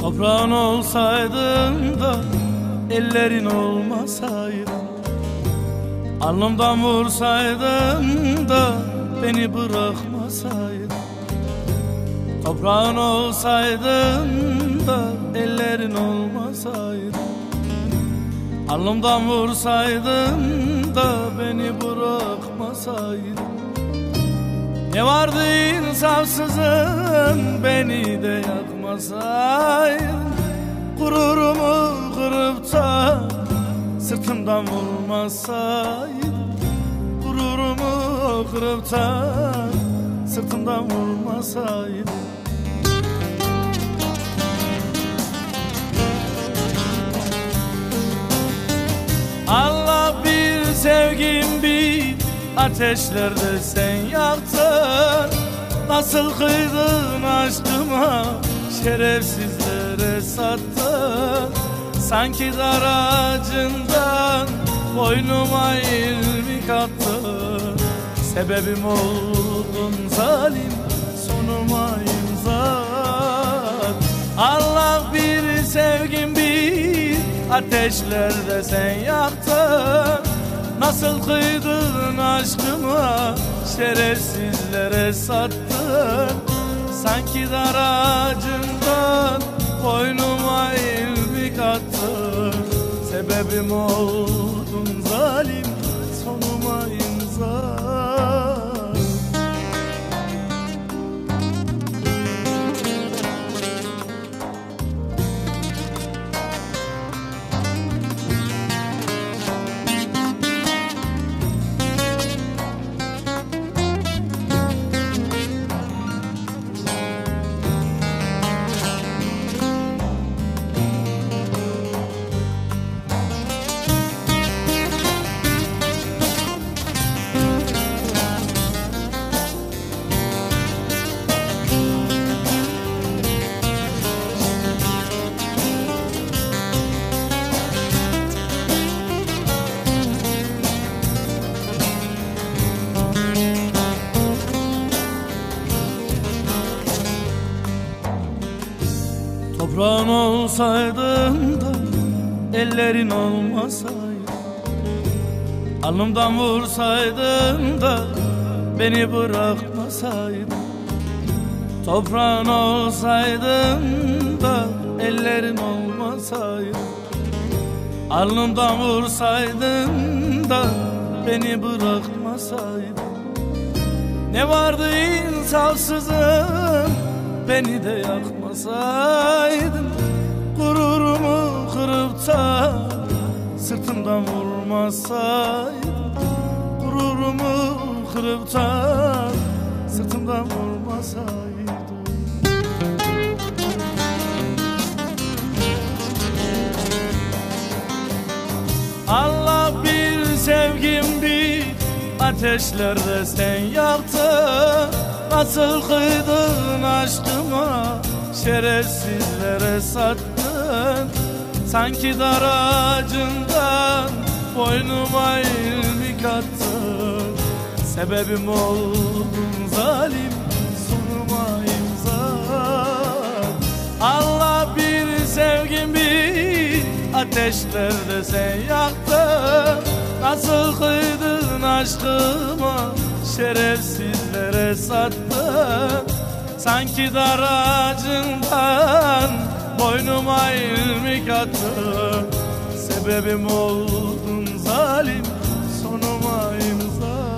Toprağın olsaydın da ellerin olmasaydı. Alnımdan vursaydın da beni bırakmasaydın. Toprağın olsaydın da ellerin olmasaydı. Alnımdan vursaydın da beni bırakmasaydın. Ne vardı insafsızın beni de yakmasaydın Gururumu kırıp da sırtımdan vurmasaydın Gururumu kırıp da sırtımdan vurmasaydın. Allah bir sevgim bir ateşlerde sen yaktın Nasıl kıydın aşkıma şerefsizlere sattın Sanki dar ağacından boynuma ilmik attın Sebebim oldun zalim sonuma imza Allah bir sevgim bir ateşlerde sen yaktın. Nasıl kıydın aşkıma şerefsizlere sattın Sanki dar ağacından boynuma ilmik attın. Sebebim oldun Toprağın olsaydın da ellerin olmasaydı. Alnımdan vursaydın da beni bırakmasaydın. Toprağın olsaydın da ellerin olmasaydı. Alnımdan vursaydın da beni bırakmasaydın. Ne vardı insafsızın beni de yakmasaydın Gururumu kırıp da sırtımdan vurmasaydın Gururumu kırıp da sırtımdan vurmasaydın Allah bir sevgim bir ateşlerde sen yaktın Nasıl kıydın aşkıma şerefsizlere sattın. Sanki dar ağacından boynuma ilmik attın Sebebim oldun zalim sonuma imza. Allah bir sevgim bir ateşlerde sen yaktın. Nasıl kıydın aşkıma şerefsizlere sattın Sanki daracından boynuma ilmik attı Sebebim oldun zalim sonuma imza